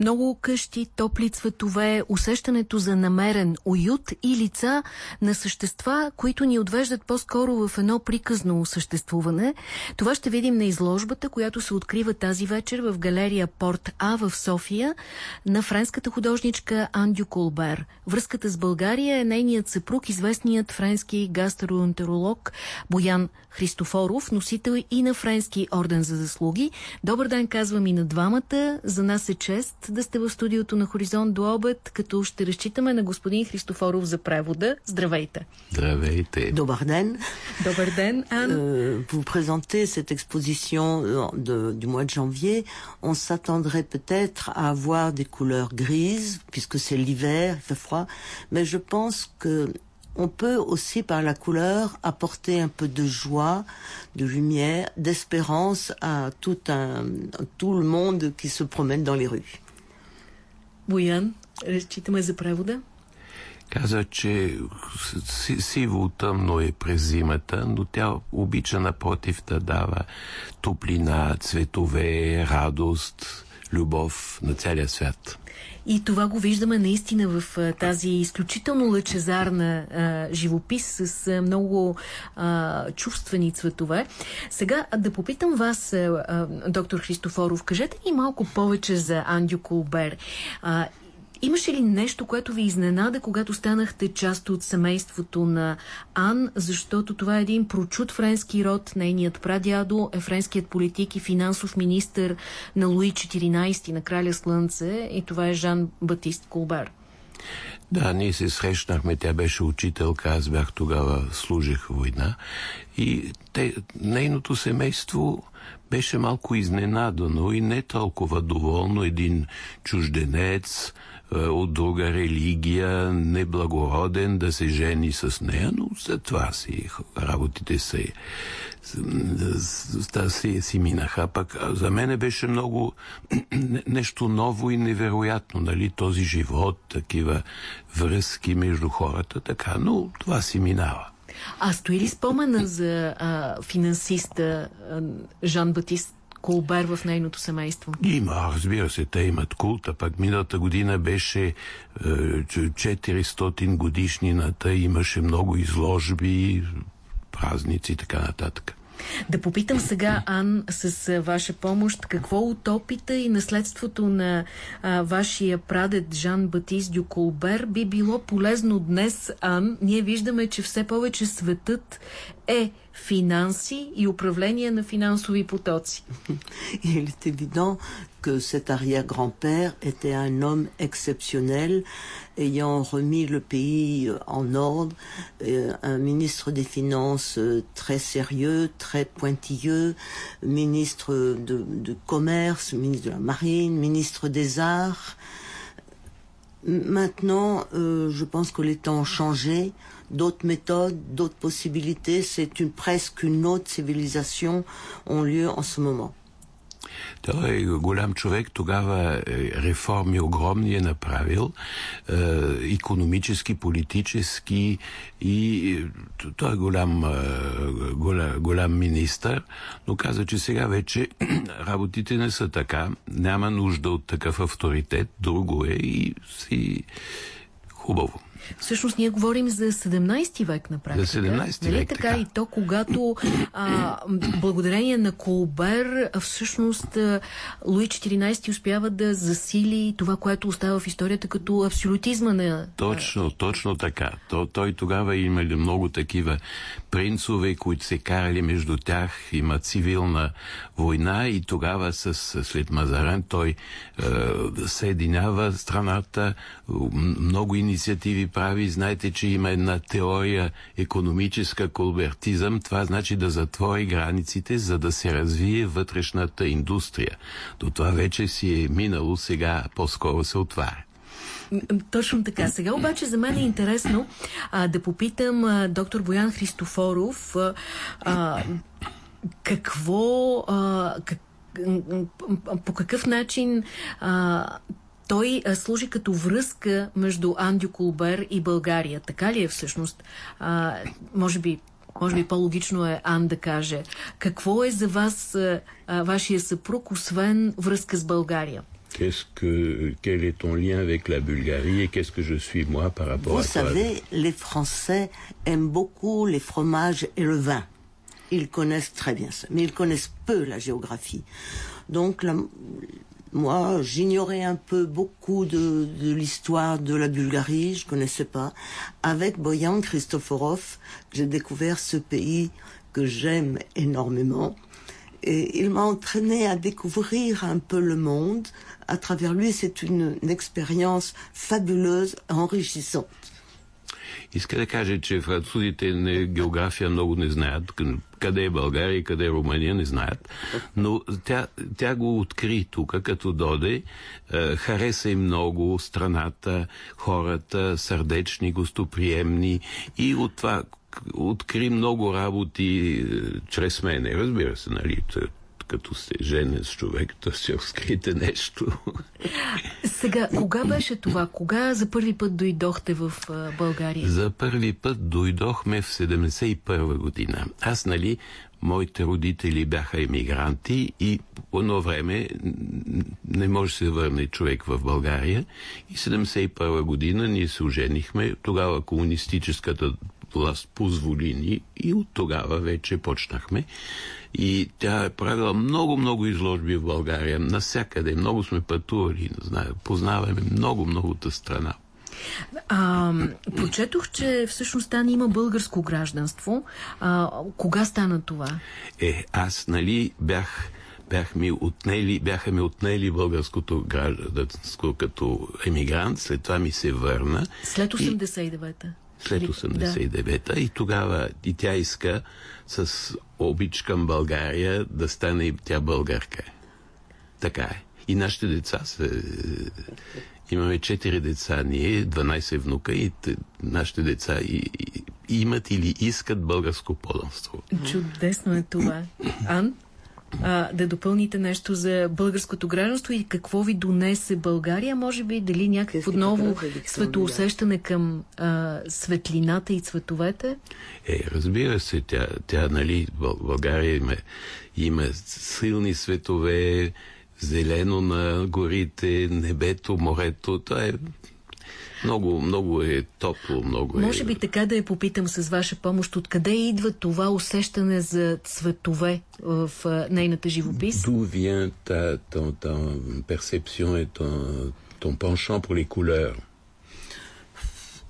Много къщи, топли цветове, усещането за намерен уют и лица на същества, които ни отвеждат по-скоро в едно приказно съществуване. Това ще видим на изложбата, която се открива тази вечер в галерия Порт А в София на френската художничка Андю Колбер. Връзката с България е нейният съпруг, известният френски гастроентеролог Боян Христофоров, носител и на Френски орден за заслуги. Добър ден, казвам и на двамата. За нас е чест да сте в студиото на Хоризонт до обед, като ще разчитаме на господин Христофоров за превода. Здравейте! Здравейте! Добър ден! Добър ден, Ан! Euh, vous présentez cette exposition de, du mois de janvier. On s'attendrait peut-être à avoir des couleurs grises, puisque c'est l'hiver, il fait froid. Mais je pense que on peut aussi par la couleur apporter un peu de joie, de lumière, d'espérance à tout, un, tout le monde qui se promène dans les rues. Боян, разчитаме за превода. Каза, че сиво тъмно е през зимата, но тя обича напротив да дава топлина, цветове, радост, любов на целия свят. И това го виждаме наистина в а, тази изключително лъчезарна а, живопис с а, много а, чувствени цветове. Сега да попитам вас, а, доктор Христофоров, кажете ни малко повече за Андю Колбер. А, Имаше ли нещо, което ви изненада, когато станахте част от семейството на Ан, защото това е един прочут френски род, нейният прадядо е френският политик и финансов министр на Луи XIV, на Краля Слънце, и това е Жан Батист Колбер? Да, ние се срещнахме, тя беше учителка, аз бях тогава, служих война. И те, нейното семейство беше малко изненадано и не толкова доволно. Един чужденец, от друга религия, неблагороден да се жени с нея, но след това си работите се си, си минаха. Пък за мен беше много нещо ново и невероятно, нали, този живот, такива връзки между хората, така, но това си минава. А стои ли спомена за а, финансиста а, Жан Батист Колбер в нейното семейство? Има, разбира се, те имат култа. Пак миналата година беше е, 400 годишнината, имаше много изложби, празници и така нататък. Да попитам сега, Ан, с ваша помощ, какво от опита и наследството на а, вашия прадед Жан Батист Дю Колбер би било полезно днес, Ан? Ние виждаме, че все повече светът е финанси и управление на финансови потоци. Il est évident que cet arrière-grand-père était un homme exceptionnel, ayant remis le pays en ordre, un ministre des Finances très sérieux, très pointilleux, ministre de, de commerce, ministre de la Marine, ministre des Arts. Maintenant, euh, je pense que les temps ont changé. D'autres méthodes, d'autres possibilités, c'est une, presque une autre civilisation ont lieu en ce moment. Той е голям човек, тогава реформи огромни е направил, е, економически, политически и той е голям, голям, голям министър, но каза, че сега вече работите не са така, няма нужда от такъв авторитет, друго е и си хубаво. Всъщност ние говорим за 17 век на практика. За 17 нали век, така? така. И то, когато а, благодарение на Колбер, всъщност Луи 14 успява да засили това, което остава в историята като абсолютизма на... Точно, точно така. То, той тогава имали много такива принцове, които се карали между тях, има цивилна война и тогава с, след Мазарен той е, съединява страната, много инициативи прави. Знаете, че има една теория економическа колбертизъм. Това значи да затвори границите, за да се развие вътрешната индустрия. До това вече си е минало, сега по-скоро се отваря. Точно така. Сега обаче за мен е интересно а, да попитам а, доктор Боян Христофоров а, какво а, как, по какъв начин а, той а, служи като връзка между Андю Колбер и България. Така ли е всъщност? А, може би може би по-логично е Ан да каже. Какво е за вас а, вашия съпруг, освен връзка с България? Qu'est-ce que, quel est ton lien avec la Bulgarie et qu'est-ce que je suis moi par rapport Vous à toi savez, les Français aiment beaucoup les fromages et le vin. Ils connaissent très bien ça, mais ils connaissent peu la géographie. Donc, la- moi, j'ignorais un peu beaucoup de, l'histoire de la Bulgarie, je connaissais pas. Avec Boyan Christoforov, j'ai découvert ce pays que j'aime énormément. Et il m'a entraîné à découvrir un peu le monde. À travers lui, c'est une, une expérience fabuleuse, enrichissante. Иска да каже, че французите не, география много не знаят. Къде е България и къде е Румъния не знаят. Но тя, тя го откри тук, като доде. Е, хареса им много страната, хората, сърдечни, гостоприемни. И от това откри много работи е, чрез мене. Разбира се, нали? Като сте женен с човек, то си открите нещо. Сега, кога беше това? Кога за първи път дойдохте в България? За първи път дойдохме в 71 година. Аз, нали, моите родители бяха емигранти и по едно време не може да се върне човек в България. И 71 година ние се оженихме. Тогава комунистическата власт позволи ни и от тогава вече почнахме. И тя е правила много-много изложби в България, навсякъде. Много сме пътували, знаю, познаваме много-многота страна. А, прочетох, че всъщност Тан има българско гражданство. А, кога стана това? Е, аз, нали, бях, бях ми отнели, бяха ми отнели българското гражданство като емигрант, след това ми се върна. След И- 89-та. След Или- 89-та и тогава и тя иска с обич към България да стане и тя българка. Така е. И нашите деца са... Имаме 4 деца ние, 12 внука и т- нашите деца и, и, имат или искат българско подданство. Да. Чудесно е това. Ан? А, да допълните нещо за българското гражданство и какво ви донесе България, може би дали някакво ново светоусещане към а, светлината и цветовете? Е, разбира се, тя, тя нали, Бъл- България има, има силни светове, зелено на горите, небето, морето. Това е много, много е топло, много е... Може би така да я попитам с ваша помощ, откъде идва това усещане за цветове в а, нейната живопис? D'où vient ta, ton, ta perception et ton, ton penchant pour les couleurs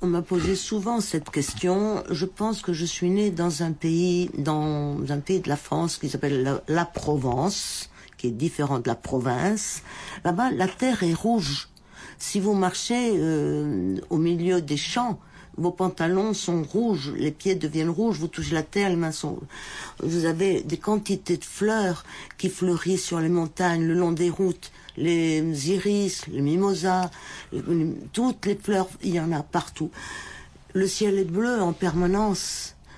On m'a posé souvent cette question. Je pense que je suis née dans un pays, dans un pays de la France qui s'appelle la, la Provence, qui est différent de la province. Là-bas, la terre est rouge. Si vous marchez euh, au milieu des champs, vos pantalons sont rouges, les pieds deviennent rouges, vous touchez la terre, les mains sont... Vous avez des quantités de fleurs qui fleurissent sur les montagnes, le long des routes, les iris, les mimosas, toutes les fleurs, il y en a partout. Le ciel est bleu en permanence.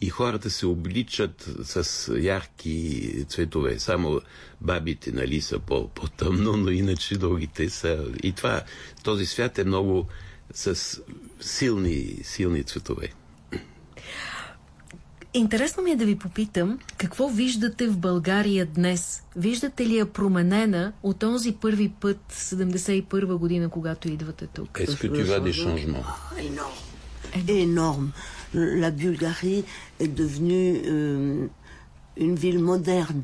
и хората се обличат с ярки цветове. Само бабите, нали, са по- по-тъмно, но иначе другите са... И това, този свят е много с силни, силни цветове. Интересно ми е да ви попитам, какво виждате в България днес? Виждате ли я променена от този първи път, 71 година, когато идвате тук? Est-ce que tu vois des changements. Énorme. La Bulgarie est devenue euh, une ville moderne.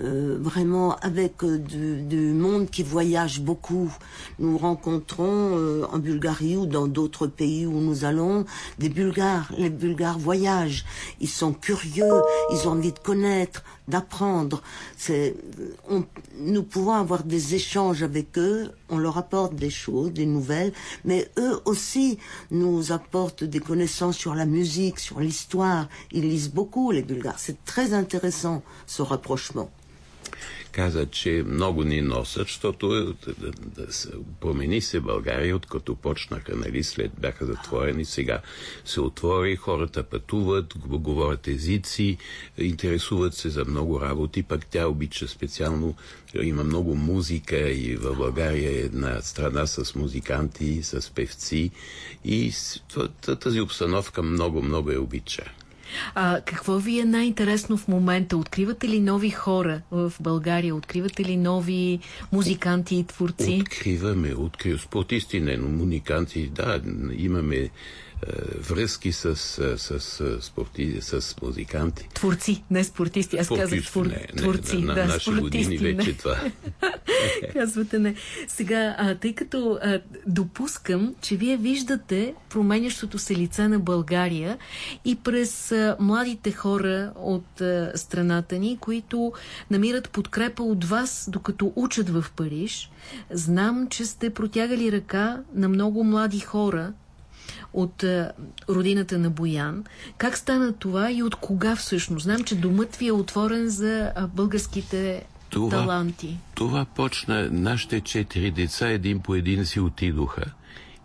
Euh, vraiment avec euh, du, monde qui voyage beaucoup. Nous rencontrons euh, en Bulgarie ou dans d'autres pays où nous allons des Bulgares. Les Bulgares voyagent. Ils sont curieux. Ils ont envie de connaître, d'apprendre. Nous pouvons avoir des échanges avec eux. On leur apporte des choses, des nouvelles, mais eux aussi nous apportent des connaissances sur la musique, sur l'histoire. Ils lisent beaucoup, les Bulgares. C'est très intéressant, ce rapprochement. Каза, че много ни носят, защото да, да, да, промени се България, откато почнаха, нали, след бяха затворени, сега се отвори, хората пътуват, говорят езици, интересуват се за много работи, пък тя обича специално, има много музика и в България е една страна с музиканти, с певци и тази обстановка много, много е обича. А, какво ви е най-интересно в момента? Откривате ли нови хора в България? Откривате ли нови музиканти и творци? Откриваме, откриваме. Спортисти, не, но музиканти, да, имаме връзки с, с, с, спорти, с музиканти. Творци, не спортисти. Аз казах твор... не, не, творци. На, да, на наши години не. вече това. Казвате не. Сега, а, тъй като а, допускам, че вие виждате променящото се лице на България и през а, младите хора от а, страната ни, които намират подкрепа от вас, докато учат в Париж. Знам, че сте протягали ръка на много млади хора, от а, родината на Боян. Как стана това и от кога всъщност? Знам, че домът ви е отворен за българските това, таланти. Това почна. Нашите четири деца един по един си отидоха.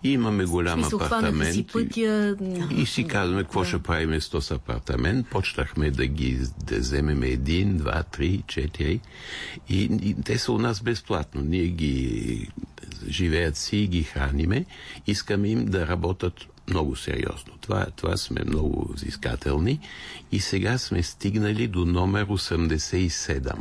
И имаме голям смисъл, апартамент. Си пътя... И, и си казваме какво да. ще правим с този апартамент. Почнахме да ги да вземем един, два, три, четири. И, и те са у нас безплатно. Ние ги живеят си и ги храниме. Искаме им да работят много сериозно. Това, това сме много взискателни. И сега сме стигнали до номер 87.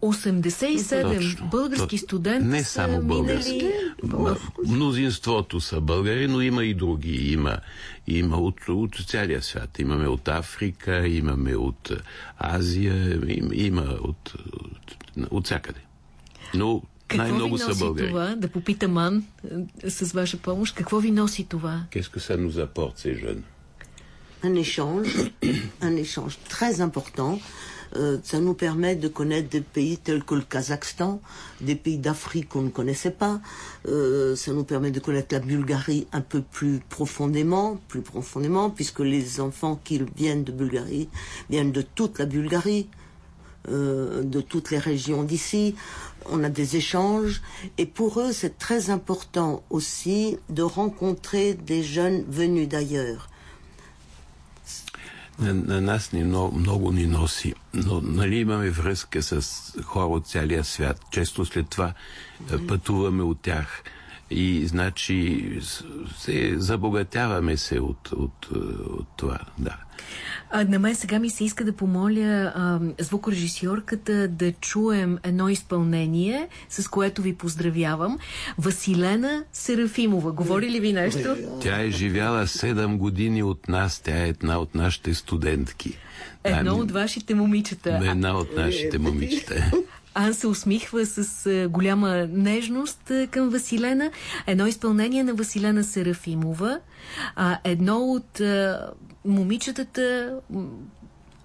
87 точно, български студенти Не само български. Минали... Мнозинството са българи, но има и други. Има, има от, от цялия свят. Имаме от Африка, имаме от Азия, има от, от, от всякъде. Но най-много са българи. това? Да попита Ман с ваша помощ. Какво ви носи това? Qu'est-ce que ça nous apporte, ces jeunes Un échange, un échange très important. Euh, ça nous permet de connaître des pays tels que le Kazakhstan, des pays d'Afrique qu'on ne connaissait pas. Euh, ça nous permet de connaître la Bulgarie un peu plus profondément, plus profondément, puisque les enfants qui viennent de Bulgarie viennent de toute la Bulgarie. Euh, de toutes les régions d'ici. On a des échanges et pour eux c'est très important aussi de rencontrer des jeunes venus d'ailleurs. На, на нас ни много, много ни носи, но нали имаме връзка с хора от целия свят. Често след това mm-hmm. пътуваме от тях И значи се, забогатяваме се от, от, от това. Да. А, на мен сега ми се иска да помоля а, звукорежисьорката да чуем едно изпълнение, с което ви поздравявам. Василена Серафимова. Говори ли ви нещо? Тя е живяла 7 години от нас. Тя е една от нашите студентки. Едно ами, от вашите момичета. Една от нашите момичета. Ан се усмихва с а, голяма нежност а, към Василена. Едно изпълнение на Василена Серафимова. Едно от а, момичетата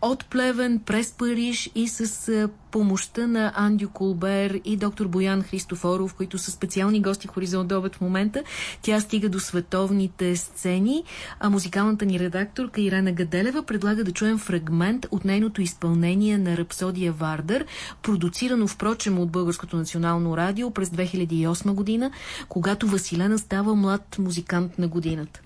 от Плевен през Париж и с помощта на Андю Колбер и доктор Боян Христофоров, които са специални гости в Хоризонт Обед в момента. Тя стига до световните сцени, а музикалната ни редакторка Ирена Гаделева предлага да чуем фрагмент от нейното изпълнение на Рапсодия Вардер, продуцирано впрочем от Българското национално радио през 2008 година, когато Василена става млад музикант на годината.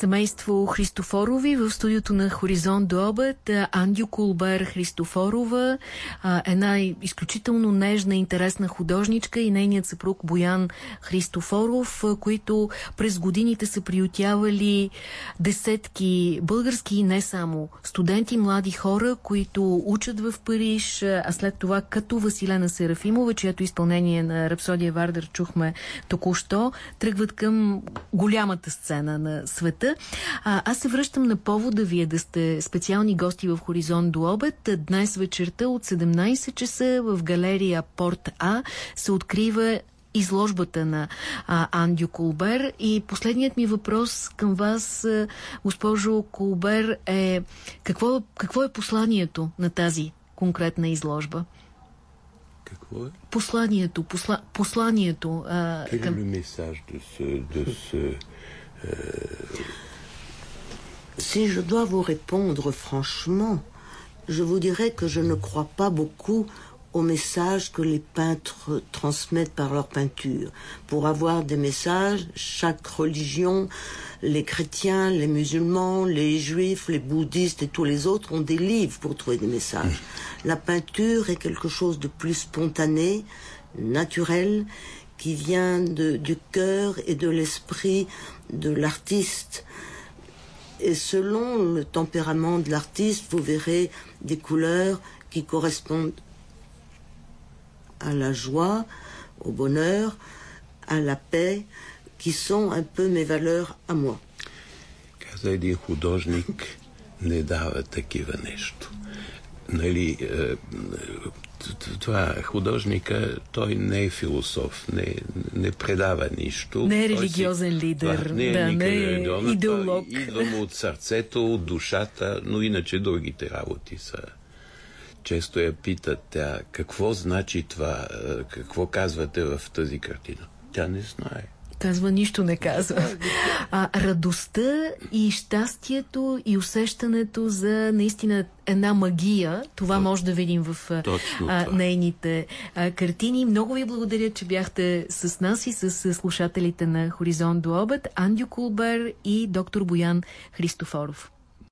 Семейство Христофорови в студиото на Хоризонт до обед. Андю Кулбер Христофорова, една изключително нежна, интересна художничка и нейният съпруг Боян Христофоров, които през годините са приютявали десетки български и не само студенти, млади хора, които учат в Париж, а след това като Василена Серафимова, чието изпълнение на Рапсодия Вардер чухме току-що, тръгват към голямата сцена на света. А, аз се връщам на повода вие да сте специални гости в Хоризонт до обед. Днес вечерта от 17 часа в галерия Порт А се открива изложбата на а, Андю Колбер. И последният ми въпрос към вас, госпожо Колбер, е какво, какво е посланието на тази конкретна изложба? Какво е? Посланието, посла, посланието. А, към... месаж de ce, de ce, Si je dois vous répondre franchement, je vous dirais que je ne crois pas beaucoup au message que les peintres transmettent par leur peinture. Pour avoir des messages, chaque religion, les chrétiens, les musulmans, les juifs, les bouddhistes et tous les autres ont des livres pour trouver des messages. La peinture est quelque chose de plus spontané, naturel, qui vient de, du cœur et de l'esprit de l'artiste. Et selon le tempérament de l'artiste, vous verrez des couleurs qui correspondent à la joie, au bonheur, à la paix, qui sont un peu mes valeurs à moi. Каза един художник, не дава такива нещо. Нали, Това художника, той не е философ, не, не предава нищо. Не е религиозен си, лидер, това, не е, да, не е идеолог. Идва от сърцето, от душата, но иначе другите работи са. Често я питат тя, какво значи това, какво казвате в тази картина. Тя не знае казва, нищо не казва. А, радостта и щастието и усещането за наистина една магия, това То, може да видим в а, нейните а, картини. Много ви благодаря, че бяхте с нас и с слушателите на Хоризонт до обед. Андю Кулбер и доктор Боян Христофоров.